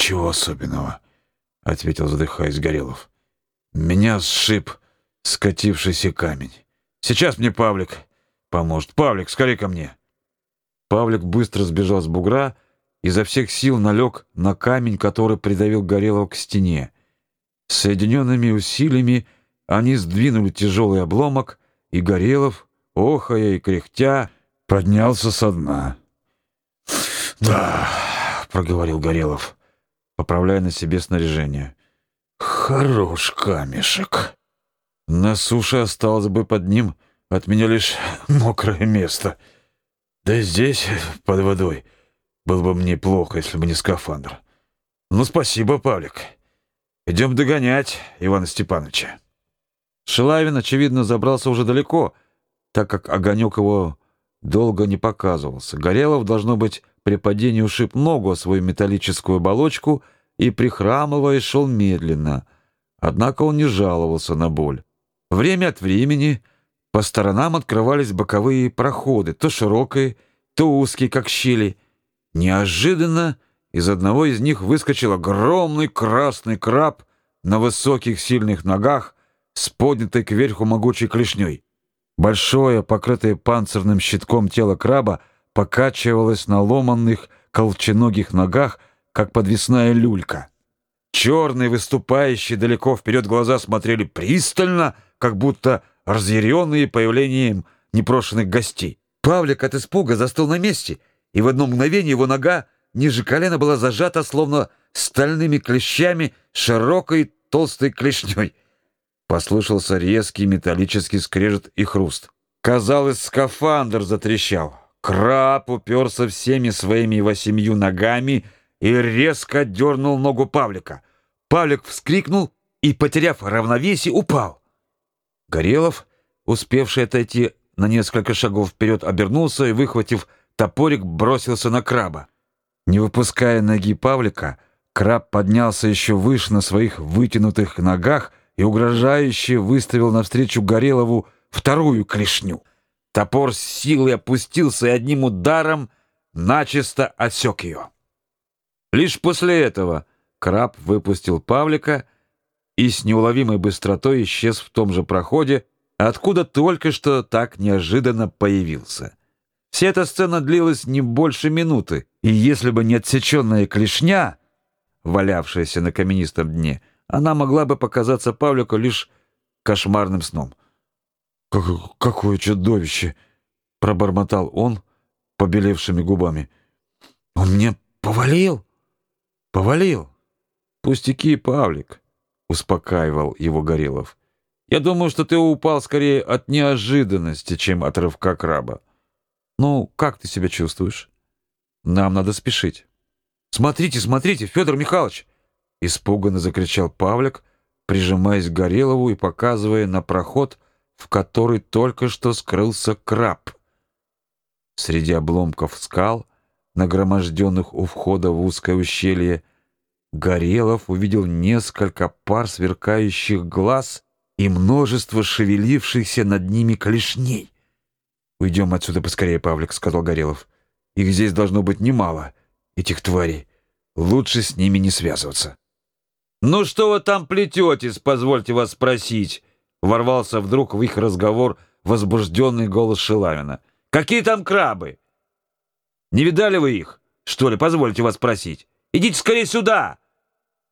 «Ничего особенного», — ответил, задыхаясь Горелов. «Меня сшиб скатившийся камень. Сейчас мне Павлик поможет. Павлик, скорее ко мне!» Павлик быстро сбежал с бугра, изо всех сил налег на камень, который придавил Горелого к стене. Соединенными усилиями они сдвинули тяжелый обломок, и Горелов, охая и кряхтя, поднялся со дна. «Да», — проговорил Горелов, поправляя на себе снаряжение. «Хорош камешек. На суше осталось бы под ним от меня лишь мокрое место. Да здесь, под водой, было бы мне плохо, если бы не скафандр. Ну, спасибо, Павлик. Идем догонять Ивана Степановича». Шилавин, очевидно, забрался уже далеко, так как огонек его долго не показывался. Горелов, должно быть, при падении ушиб ногу о свою металлическую оболочку и, прихрамывая, шел медленно. Однако он не жаловался на боль. Время от времени по сторонам открывались боковые проходы, то широкие, то узкие, как щели. Неожиданно из одного из них выскочил огромный красный краб на высоких сильных ногах с поднятой кверху могучей клешней. Большое, покрытое панцирным щитком тело краба покачивалось на ломанных колченогих ногах, как подвесная люлька. Черные, выступающие далеко вперед глаза смотрели пристально, как будто разъяренные появлением непрошенных гостей. Павлик от испуга застыл на месте, и в одно мгновение его нога ниже колена была зажата, словно стальными клещами, широкой толстой клешней. Послышался резкий металлический скрежет и хруст. Казалось, скафандр затрещал. Краб уперся всеми своими восемью ногами и резко дернул ногу Павлика. Павлик вскрикнул и, потеряв равновесие, упал. Горелов, успевший отойти на несколько шагов вперед, обернулся и, выхватив топорик, бросился на краба. Не выпуская ноги Павлика, краб поднялся еще выше на своих вытянутых ногах и угрожающе выставил навстречу Горелову вторую клешню. Топор с силой опустился и одним ударом начисто отсек ее. Лишь после этого краб выпустил Павлика и с неуловимой быстротой исчез в том же проходе, откуда только что так неожиданно появился. Вся эта сцена длилась не больше минуты, и если бы не отсеченная клешня, валявшаяся на каменистом дне, она могла бы показаться Павлику лишь кошмарным сном. «Как, «Какое чудовище!» — пробормотал он побелевшими губами. «Он мне повалил? Повалил?» «Пустяки, Павлик!» — успокаивал его Горелов. «Я думаю, что ты упал скорее от неожиданности, чем от рывка краба. Ну, как ты себя чувствуешь? Нам надо спешить». «Смотрите, смотрите, Федор Михайлович!» Испуганно закричал Павлик, прижимаясь к Горелову и показывая на проход, в который только что скрылся краб. Среди обломков скал, нагроможденных у входа в узкое ущелье, Горелов увидел несколько пар сверкающих глаз и множество шевелившихся над ними клешней. «Уйдем отсюда поскорее, Павлик», — сказал Горелов. «Их здесь должно быть немало, этих тварей. Лучше с ними не связываться». «Ну что вы там плететесь, позвольте вас спросить?» Ворвался вдруг в их разговор возбужденный голос Шилавина. «Какие там крабы?» «Не видали вы их, что ли, позвольте вас спросить? Идите скорее сюда!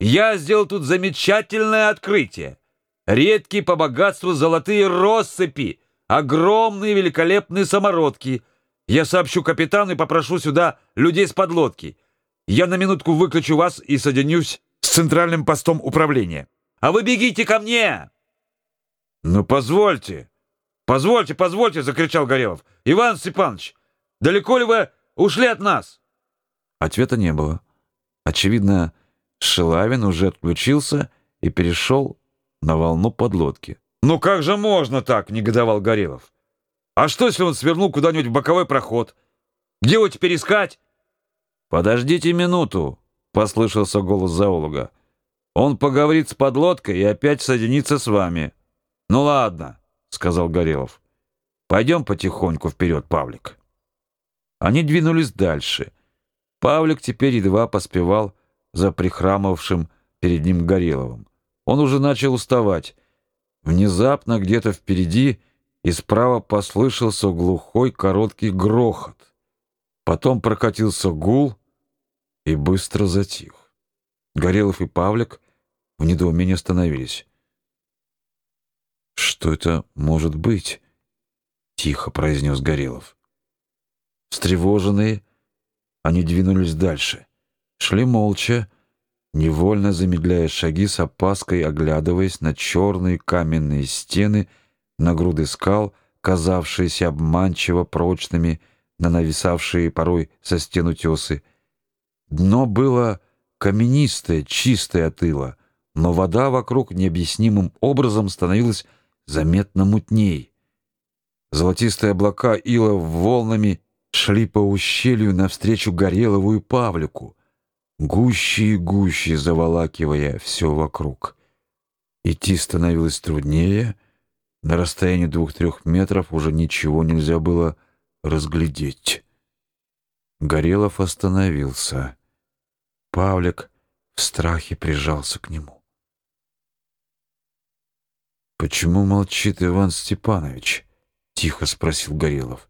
Я сделал тут замечательное открытие. Редкие по богатству золотые россыпи, огромные великолепные самородки. Я сообщу капитану и попрошу сюда людей с подлодки. Я на минутку выключу вас и соединюсь с центральным постом управления. А вы бегите ко мне!» «Ну, позвольте! Позвольте, позвольте!» — закричал Горелов. «Иван Степанович, далеко ли вы ушли от нас?» Ответа не было. Очевидно, Шилавин уже отключился и перешел на волну подлодки. «Ну как же можно так?» — негодовал Горелов. «А что, если он свернул куда-нибудь в боковой проход? Где его теперь искать?» «Подождите минуту!» послышался голос зоолога. Он поговорит с подлодкой и опять соединится с вами. Ну ладно, сказал Горелов. Пойдем потихоньку вперед, Павлик. Они двинулись дальше. Павлик теперь едва поспевал за прихрамывавшим перед ним Гореловым. Он уже начал уставать. Внезапно где-то впереди и справа послышался глухой короткий грохот. Потом прокатился гул и быстро затих. Горелов и Павлик в недоумении остановились. «Что это может быть?» — тихо произнес Горелов. Встревоженные, они двинулись дальше. Шли молча, невольно замедляя шаги с опаской, оглядываясь на черные каменные стены, на груды скал, казавшиеся обманчиво прочными, на нависавшие порой со стен утесы. Дно было каменистое, чистое от ила, но вода вокруг необъяснимым образом становилась заметно мутней. Золотистые облака ила волнами шли по ущелью навстречу Горелову и Павлику, гуще и гуще заволакивая все вокруг. Идти становилось труднее, на расстоянии двух-трех метров уже ничего нельзя было разглядеть. Горелов остановился. Павлик в страхе прижался к нему. «Почему молчит Иван Степанович?» — тихо спросил Горелов.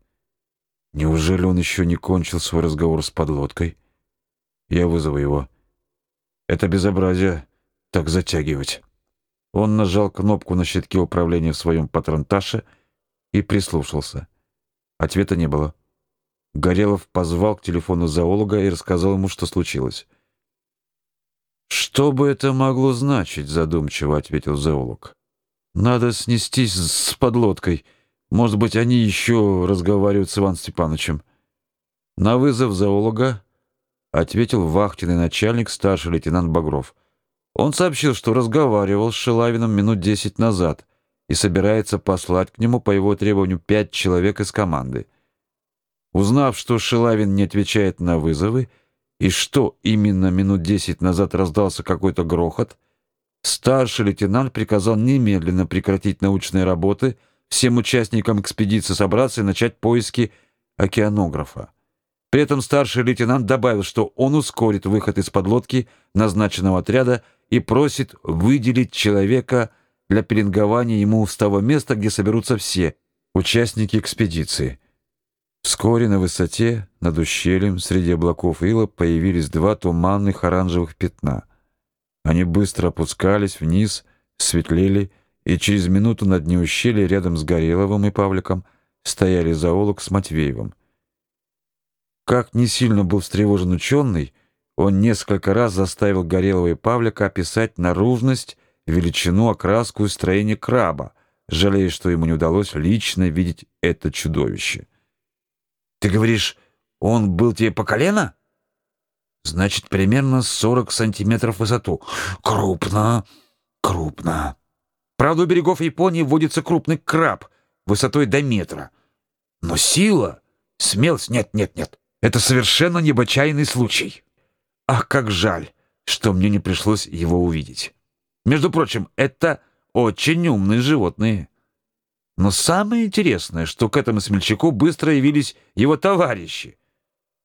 «Неужели он еще не кончил свой разговор с подлодкой? Я вызову его. Это безобразие так затягивать». Он нажал кнопку на щитке управления в своем патронташе и прислушался. Ответа не было. Горелов позвал к телефону зоолога и рассказал ему, что случилось. «Что бы это могло значить?» — задумчиво ответил зоолог. «Надо снестись с подлодкой. Может быть, они еще разговаривают с Иваном Степановичем». На вызов зоолога ответил вахтенный начальник, старший лейтенант Багров. Он сообщил, что разговаривал с Шилавиным минут десять назад и собирается послать к нему по его требованию пять человек из команды. Узнав, что Шилавин не отвечает на вызовы и что именно минут десять назад раздался какой-то грохот, старший лейтенант приказал немедленно прекратить научные работы, всем участникам экспедиции собраться и начать поиски океанографа. При этом старший лейтенант добавил, что он ускорит выход из подлодки назначенного отряда и просит выделить человека для пеленгования ему с того места, где соберутся все участники экспедиции. Вскоре на высоте, над ущельем, среди облаков ила появились два туманных оранжевых пятна. Они быстро опускались вниз, светлели, и через минуту на дне ущелья рядом с Гореловым и Павликом стояли зоолог с Матвеевым. Как не сильно был встревожен ученый, он несколько раз заставил Горелова и Павлика описать наружность, величину, окраску и строение краба, жалея, что ему не удалось лично видеть это чудовище. Ты говоришь, он был тебе по колено? Значит, примерно 40 сантиметров в высоту. Крупно, крупно. Правда, у берегов Японии водится крупный краб высотой до метра. Но сила, смелость... Нет, нет, нет. Это совершенно необычайный случай. Ах, как жаль, что мне не пришлось его увидеть. Между прочим, это очень умные животные. Но самое интересное, что к этому смельчаку быстро явились его товарищи.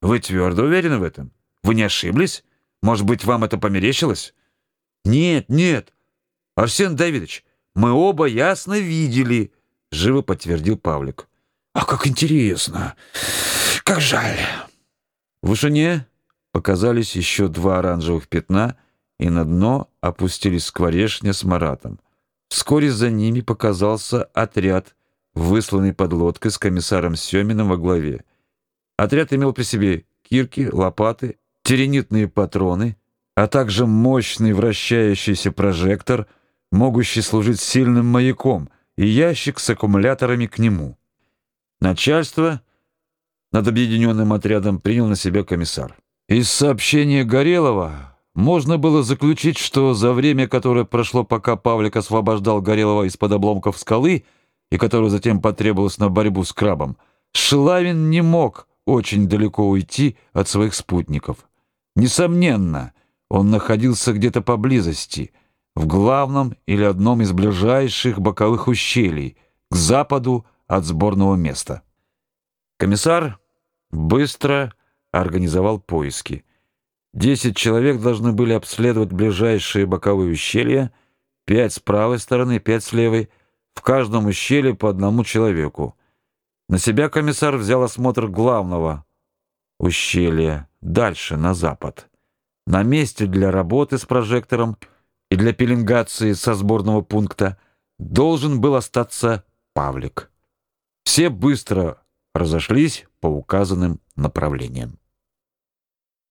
Вы твердо уверены в этом? Вы не ошиблись? Может быть, вам это померещилось? Нет, нет. Арсен Давидович, мы оба ясно видели, живо подтвердил Павлик. А как интересно. Как жаль. В вышине показались еще два оранжевых пятна, и на дно опустились скворечня с Маратом. Вскоре за ними показался отряд, высланный под лодкой с комиссаром Семиным во главе. Отряд имел при себе кирки, лопаты, теренитные патроны, а также мощный вращающийся прожектор, могущий служить сильным маяком, и ящик с аккумуляторами к нему. Начальство над объединенным отрядом принял на себя комиссар. Из сообщения Горелова можно было заключить, что за время, которое прошло, пока Павлик освобождал Горелого из-под обломков скалы, и которое затем потребовалось на борьбу с крабом, Шилавин не мог очень далеко уйти от своих спутников. Несомненно, он находился где-то поблизости, в главном или одном из ближайших боковых ущелий, к западу от сборного места. Комиссар быстро организовал поиски. Десять человек должны были обследовать ближайшие боковые ущелья, пять с правой стороны, пять с левой, в каждом ущелье по одному человеку. На себя комиссар взял осмотр главного ущелья, дальше, на запад. На месте для работы с прожектором и для пеленгации со сборного пункта должен был остаться Павлик. Все быстро разошлись по указанным направлениям.